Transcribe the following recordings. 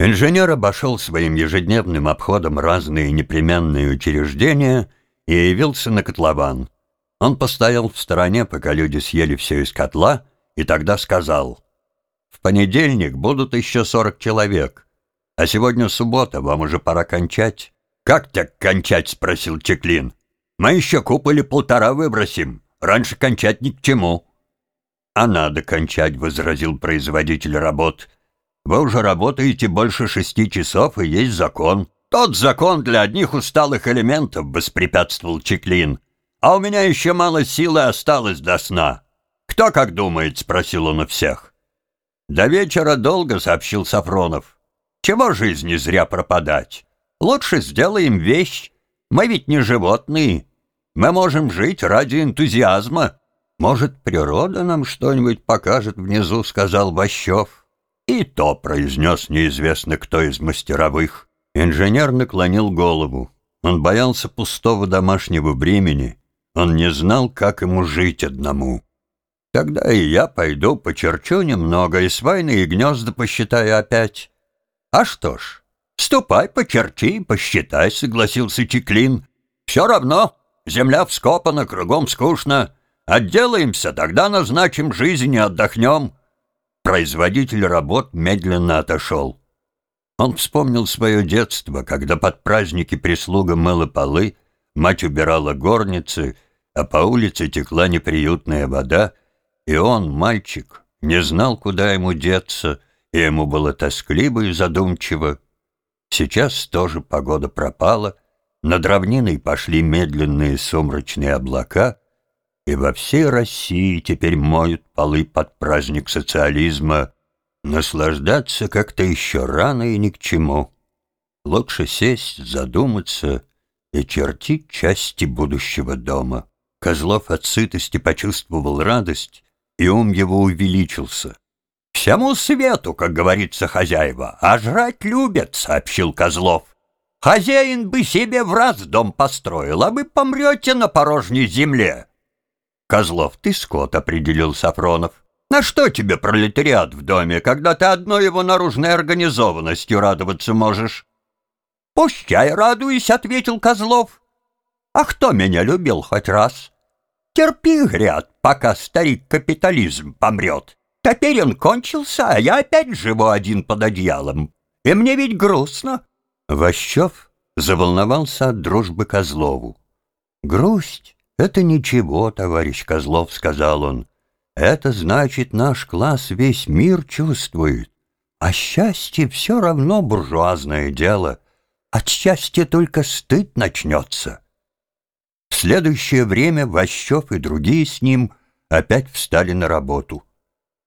Инженер обошел своим ежедневным обходом разные непременные учреждения и явился на котлован. Он постоял в стороне, пока люди съели все из котла, и тогда сказал, «В понедельник будут еще сорок человек, а сегодня суббота, вам уже пора кончать». «Как так кончать?» — спросил Чеклин. «Мы еще куб или полтора выбросим. Раньше кончать ни к чему». «А надо кончать», — возразил производитель работ. «Вы уже работаете больше шести часов, и есть закон». «Тот закон для одних усталых элементов», — воспрепятствовал Чеклин. «А у меня еще мало силы осталось до сна». «Кто как думает?» — спросил он у всех. «До вечера долго», — сообщил Сафронов. «Чего жизни зря пропадать? Лучше сделаем вещь. Мы ведь не животные. Мы можем жить ради энтузиазма». «Может, природа нам что-нибудь покажет внизу», — сказал Ващев. «И то», — произнес неизвестно кто из мастеровых. Инженер наклонил голову. Он боялся пустого домашнего бремени. Он не знал, как ему жить одному. Тогда и я пойду почерчу немного и свайные гнезда посчитаю опять. А что ж, ступай, почерчи посчитай, согласился Чеклин. Все равно, земля вскопана, кругом скучно. Отделаемся, тогда назначим жизнь и отдохнем. Производитель работ медленно отошел. Он вспомнил свое детство, когда под праздники прислуга мыла полы, мать убирала горницы, а по улице текла неприютная вода — и он, мальчик, не знал, куда ему деться, и ему было тоскливо и задумчиво. Сейчас тоже погода пропала, над равниной пошли медленные сумрачные облака, и во всей России теперь моют полы под праздник социализма. Наслаждаться как-то еще рано и ни к чему. Лучше сесть, задуматься и чертить части будущего дома. Козлов от сытости почувствовал радость и ум его увеличился. «Всему свету, как говорится хозяева, а жрать любят», — сообщил Козлов. «Хозяин бы себе в раз дом построил, а вы помрете на порожней земле». «Козлов, ты скот», — определил Сафронов. «На что тебе пролетариат в доме, когда ты одной его наружной организованностью радоваться можешь?» «Пущай радуюсь», — ответил Козлов. «А кто меня любил хоть раз?» Терпи, гряд, пока старик-капитализм помрет. Теперь он кончился, а я опять живу один под одеялом. И мне ведь грустно. Ващев заволновался от дружбы Козлову. «Грусть — это ничего, товарищ Козлов», — сказал он. «Это значит, наш класс весь мир чувствует. А счастье все равно буржуазное дело. От счастья только стыд начнется». В следующее время Ващев и другие с ним опять встали на работу.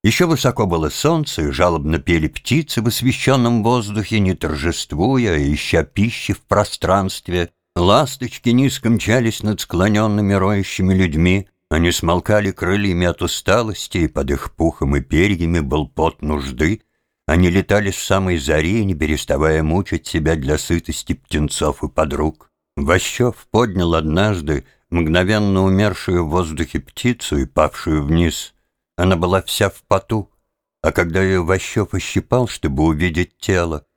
Еще высоко было солнце, и жалобно пели птицы в освещенном воздухе, не торжествуя, а ища пищи в пространстве. Ласточки низко мчались над склоненными роющими людьми. Они смолкали крыльями от усталости, и под их пухом и перьями был пот нужды. Они летали с самой зари, не переставая мучить себя для сытости птенцов и подруг. Ващев поднял однажды мгновенно умершую в воздухе птицу и павшую вниз. Она была вся в поту, а когда ее Ващев ощипал, чтобы увидеть тело,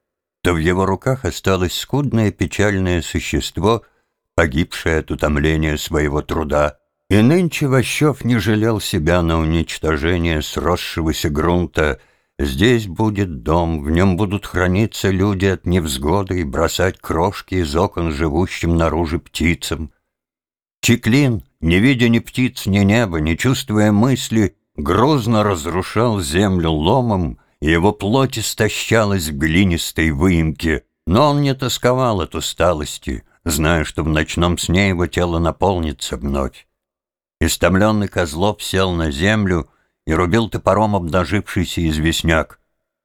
то в его руках осталось скудное печальное существо, погибшее от утомления своего труда. И нынче Ващев не жалел себя на уничтожение сросшегося грунта, Здесь будет дом, в нем будут храниться люди от невзгоды и бросать крошки из окон живущим наружу птицам. Чеклин, не видя ни птиц, ни неба, не чувствуя мысли, грозно разрушал землю ломом, его плоть истощалась в глинистой выемке, но он не тосковал от усталости, зная, что в ночном сне его тело наполнится вновь. Истомленный Козлов сел на землю и рубил топором обнажившийся известняк.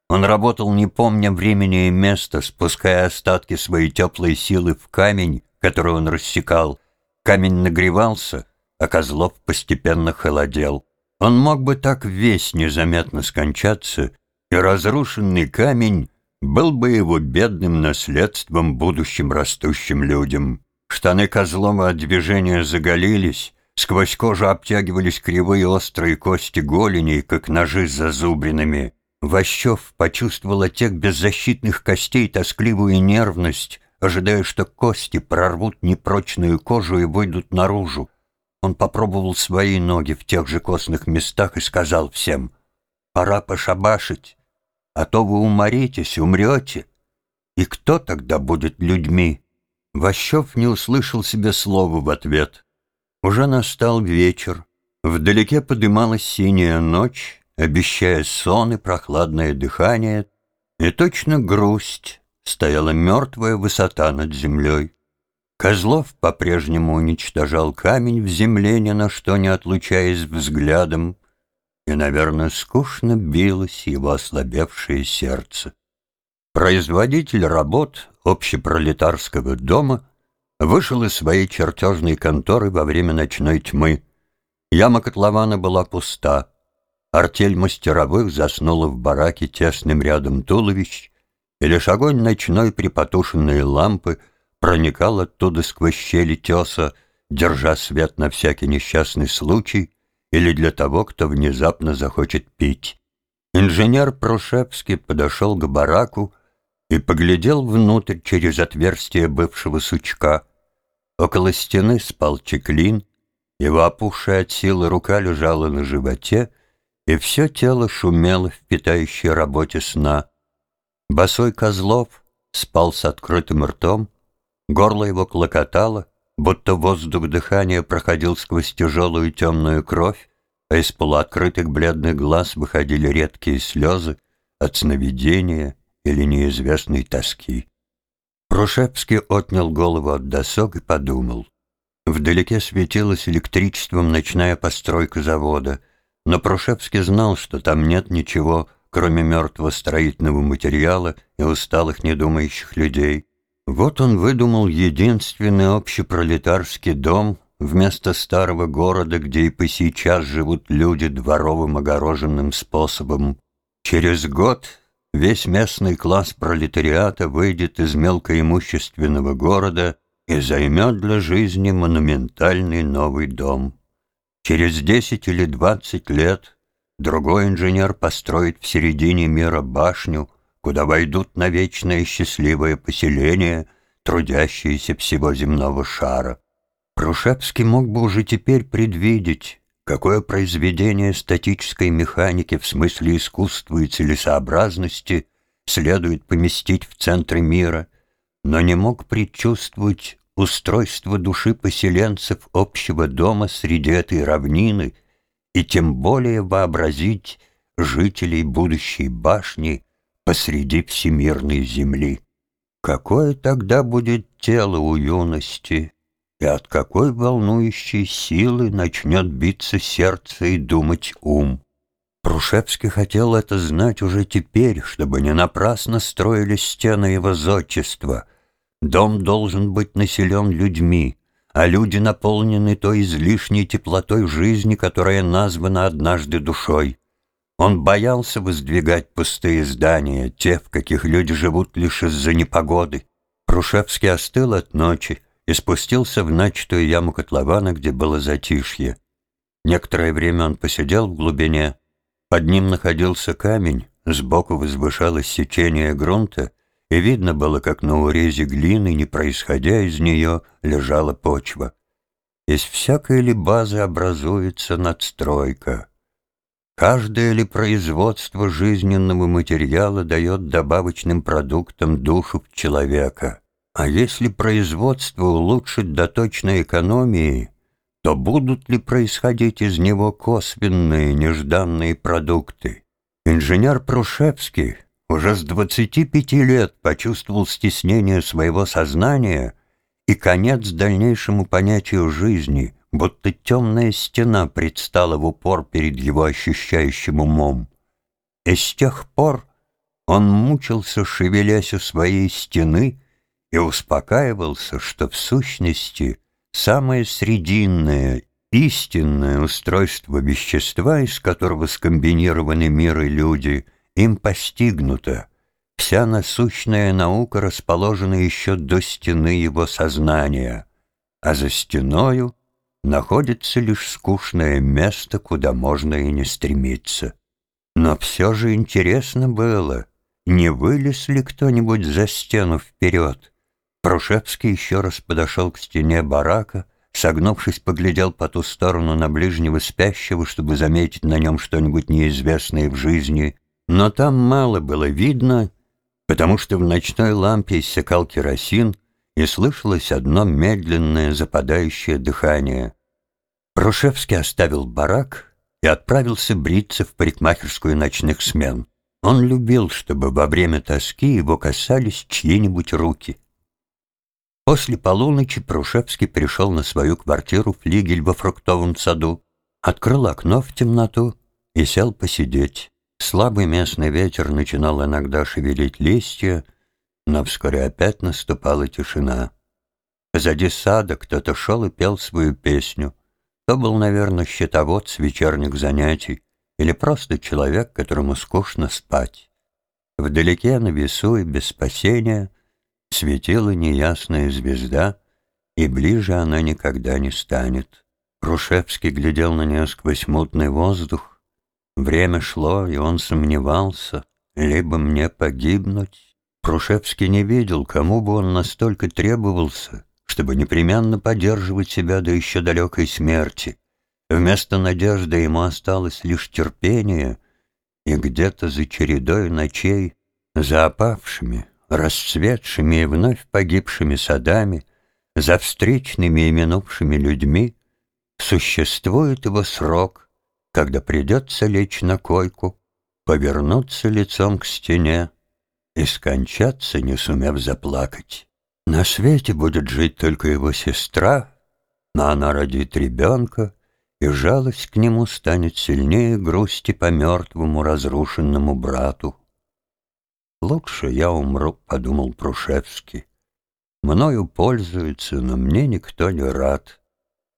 Он работал, не помня времени и места, спуская остатки своей теплой силы в камень, который он рассекал. Камень нагревался, а Козлов постепенно холодел. Он мог бы так весь незаметно скончаться, и разрушенный камень был бы его бедным наследством будущим растущим людям. Штаны Козлова от движения заголились, Сквозь кожу обтягивались кривые острые кости голеней, как ножи с зазубринами. Ващев почувствовал от тех беззащитных костей тоскливую нервность, ожидая, что кости прорвут непрочную кожу и выйдут наружу. Он попробовал свои ноги в тех же костных местах и сказал всем, «Пора пошабашить, а то вы уморитесь, умрете. И кто тогда будет людьми?» Ващев не услышал себе слова в ответ. Уже настал вечер. Вдалеке подымалась синяя ночь, обещая сон и прохладное дыхание, и точно грусть стояла мертвая высота над землей. Козлов по-прежнему уничтожал камень в земле, ни на что не отлучаясь взглядом, и, наверное, скучно билось его ослабевшее сердце. Производитель работ общепролетарского дома вышел из своей чертежной конторы во время ночной тьмы. Яма котлована была пуста. Артель мастеровых заснула в бараке тесным рядом туловищ, и лишь огонь ночной при потушенной лампы проникал оттуда сквозь щели теса, держа свет на всякий несчастный случай или для того, кто внезапно захочет пить. Инженер Прушевский подошел к бараку и поглядел внутрь через отверстие бывшего сучка. Около стены спал Чеклин, его опухшая от силы рука лежала на животе, и все тело шумело в питающей работе сна. Босой Козлов спал с открытым ртом, горло его клокотало, будто воздух дыхания проходил сквозь тяжелую темную кровь, а из полуоткрытых бледных глаз выходили редкие слезы от сновидения или неизвестной тоски. Прушевский отнял голову от досок и подумал. Вдалеке светилась электричеством ночная постройка завода, но Прушевский знал, что там нет ничего, кроме мертвого строительного материала и усталых недумающих людей. Вот он выдумал единственный общепролетарский дом вместо старого города, где и по сейчас живут люди дворовым огороженным способом. Через год весь местный класс пролетариата выйдет из мелкоимущественного города и займет для жизни монументальный новый дом. Через десять или двадцать лет Другой инженер построит в середине мира башню, куда войдут на вечное счастливое поселение, трудящиеся всего земного шара. Прушевский мог бы уже теперь предвидеть, какое произведение статической механики в смысле искусства и целесообразности следует поместить в центре мира, но не мог предчувствовать устройство души поселенцев общего дома среди этой равнины — и тем более вообразить жителей будущей башни посреди всемирной земли. Какое тогда будет тело у юности, и от какой волнующей силы начнет биться сердце и думать ум? Прушевский хотел это знать уже теперь, чтобы не напрасно строились стены его зодчества. Дом должен быть населен людьми, а люди наполнены той излишней теплотой жизни, которая названа однажды душой. Он боялся воздвигать пустые здания, те, в каких люди живут лишь из-за непогоды. Прушевский остыл от ночи и спустился в начатую яму котлована, где было затишье. Некоторое время он посидел в глубине. Под ним находился камень, сбоку возвышалось сечение грунта, и видно было, как на урезе глины, не происходя из нее, лежала почва. Из всякой ли базы образуется надстройка. Каждое ли производство жизненного материала дает добавочным продуктам душу человека. А если производство улучшить до точной экономии, то будут ли происходить из него косвенные, нежданные продукты? Инженер Прушевский уже с двадцати пяти лет почувствовал стеснение своего сознания и конец дальнейшему понятию жизни, будто темная стена предстала в упор перед его ощущающим умом. И с тех пор он мучился, шевелясь у своей стены, и успокаивался, что в сущности самое срединное, истинное устройство вещества, из которого скомбинированы мир и люди — им постигнуто. Вся насущная наука расположена еще до стены его сознания, а за стеною находится лишь скучное место, куда можно и не стремиться. Но все же интересно было, не вылез ли кто-нибудь за стену вперед. Прушевский еще раз подошел к стене барака, согнувшись, поглядел по ту сторону на ближнего спящего, чтобы заметить на нем что-нибудь неизвестное в жизни. Но там мало было видно, потому что в ночной лампе иссякал керосин, и слышалось одно медленное западающее дыхание. Прушевский оставил барак и отправился бриться в парикмахерскую ночных смен. Он любил, чтобы во время тоски его касались чьи-нибудь руки. После полуночи Прушевский пришел на свою квартиру флигель во фруктовом саду, открыл окно в темноту и сел посидеть. Слабый местный ветер начинал иногда шевелить листья, но вскоре опять наступала тишина. Позади сада кто-то шел и пел свою песню. То был, наверное, счетовод с вечерних занятий или просто человек, которому скучно спать. Вдалеке на весу и без спасения светила неясная звезда, и ближе она никогда не станет. Рушевский глядел на нее сквозь мутный воздух. Время шло, и он сомневался, либо мне погибнуть. Прушевский не видел, кому бы он настолько требовался, чтобы непременно поддерживать себя до еще далекой смерти. Вместо надежды ему осталось лишь терпение, и где-то за чередой ночей, за опавшими, расцветшими и вновь погибшими садами, за встречными и минувшими людьми, существует его срок, когда придется лечь на койку, повернуться лицом к стене и скончаться, не сумев заплакать. На свете будет жить только его сестра, но она родит ребенка, и жалость к нему станет сильнее грусти по мертвому разрушенному брату. «Лучше я умру», — подумал Прушевский. «Мною пользуются, но мне никто не рад.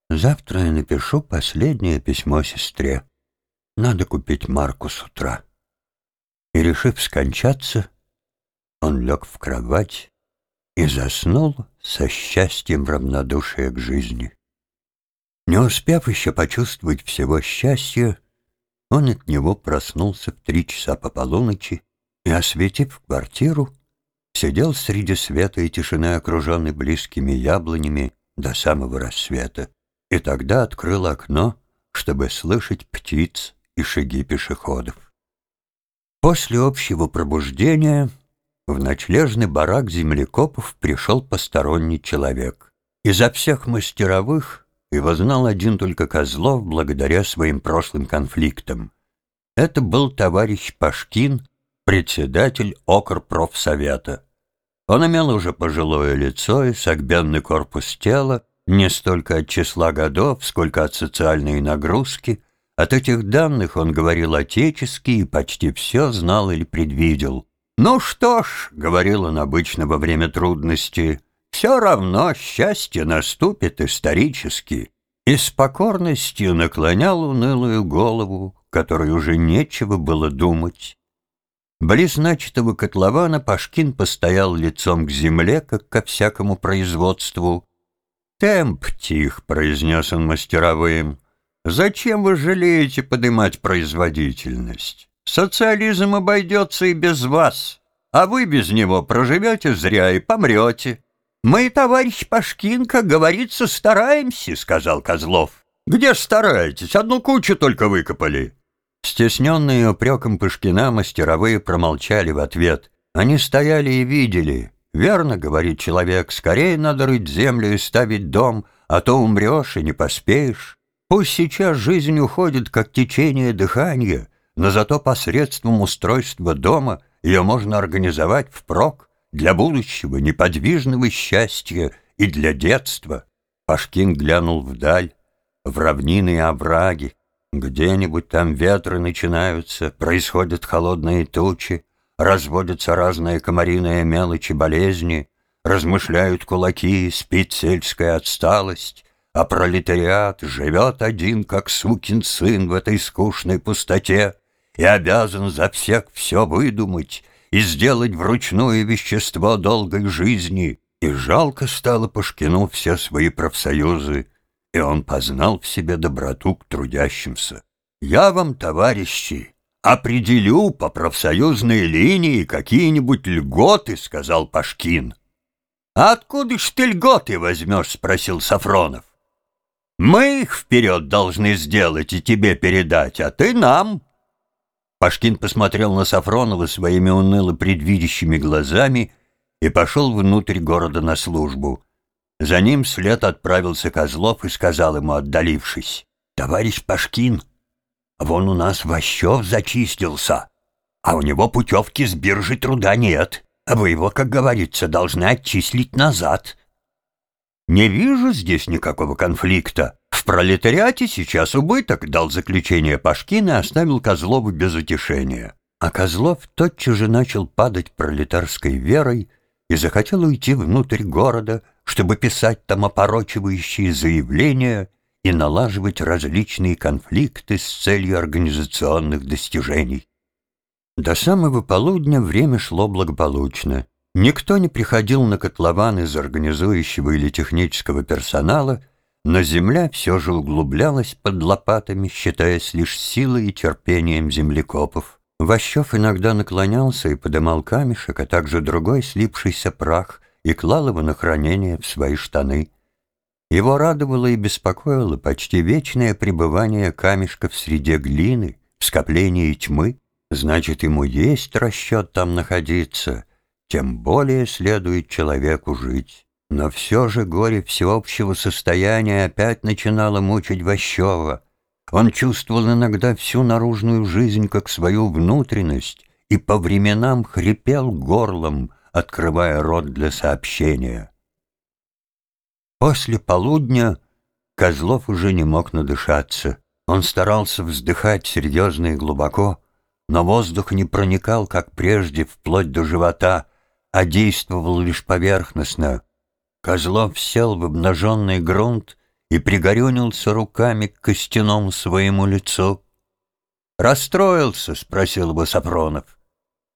Завтра я напишу последнее письмо сестре. Надо купить марку с утра». И, решив скончаться, он лег в кровать и заснул со счастьем равнодушия к жизни. Не успев еще почувствовать всего счастья, он от него проснулся в три часа по полуночи и, осветив квартиру, сидел среди света и тишины, окруженный близкими яблонями до самого рассвета, и тогда открыл окно, чтобы слышать птиц и шаги пешеходов. После общего пробуждения в ночлежный барак землекопов пришел посторонний человек. Изо всех мастеровых его знал один только Козлов благодаря своим прошлым конфликтам. Это был товарищ Пашкин, председатель Окрпрофсовета. Он имел уже пожилое лицо и согбенный корпус тела, не столько от числа годов, сколько от социальной нагрузки. От этих данных он говорил отечески и почти все знал или предвидел. «Ну что ж», — говорил он обычно во время трудностей, — все равно счастье наступит исторически, и с покорностью наклонял унылую голову, которой уже нечего было думать. Близ начатого котлована Пашкин постоял лицом к земле, как ко всякому производству. «Темп тих», — произнес он мастеровым. «Зачем вы жалеете поднимать производительность? Социализм обойдется и без вас, а вы без него проживете зря и помрете». «Мы, товарищ Пашкин, как говорится, стараемся», — сказал Козлов. «Где стараетесь? Одну кучу только выкопали». Стесненные упреком Пышкина мастеровые промолчали в ответ. Они стояли и видели. «Верно, — говорит человек, — скорее надо рыть землю и ставить дом, а то умрешь и не поспеешь. Пусть сейчас жизнь уходит, как течение дыхания, но зато посредством устройства дома ее можно организовать впрок для будущего неподвижного счастья и для детства. Пашкин глянул вдаль, в равнины и овраги. Где-нибудь там ветры начинаются, происходят холодные тучи, разводятся разные комариные мелочи болезни, размышляют кулаки, спит сельская отсталость, а пролетариат живет один, как сукин сын в этой скучной пустоте и обязан за всех все выдумать, и сделать вручную вещество долгой жизни. И жалко стало Пушкину все свои профсоюзы, и он познал в себе доброту к трудящимся. «Я вам, товарищи, определю по профсоюзной линии какие-нибудь льготы», — сказал Пашкин. «А откуда ж ты льготы возьмешь?» — спросил Сафронов. «Мы их вперед должны сделать и тебе передать, а ты нам». Пашкин посмотрел на Сафронова своими уныло предвидящими глазами и пошел внутрь города на службу. За ним след отправился Козлов и сказал ему, отдалившись, «Товарищ Пашкин, вон у нас Ващев зачистился, а у него путевки с биржи труда нет, а вы его, как говорится, должны отчислить назад». «Не вижу здесь никакого конфликта. В пролетариате сейчас убыток», — дал заключение Пашкин и оставил Козлова без утешения. А Козлов тотчас же начал падать пролетарской верой и захотел уйти внутрь города, чтобы писать там опорочивающие заявления и налаживать различные конфликты с целью организационных достижений. До самого полудня время шло благополучно. Никто не приходил на котлован из организующего или технического персонала, но земля все же углублялась под лопатами, считаясь лишь силой и терпением землекопов. Ващев иногда наклонялся и подымал камешек, а также другой слипшийся прах, и клал его на хранение в свои штаны. Его радовало и беспокоило почти вечное пребывание камешка в среде глины, в скоплении тьмы. Значит, ему есть расчет там находиться — тем более следует человеку жить. Но все же горе всеобщего состояния опять начинало мучить Ващева. Он чувствовал иногда всю наружную жизнь как свою внутренность и по временам хрипел горлом, открывая рот для сообщения. После полудня Козлов уже не мог надышаться. Он старался вздыхать серьезно и глубоко, но воздух не проникал, как прежде, вплоть до живота, а действовал лишь поверхностно. Козлов сел в обнаженный грунт и пригорюнился руками к костяному своему лицу. «Расстроился?» — спросил бы Сапронов.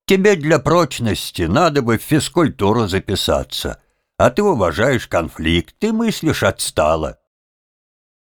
«Тебе для прочности надо бы в физкультуру записаться, а ты уважаешь конфликт, ты мыслишь отстало.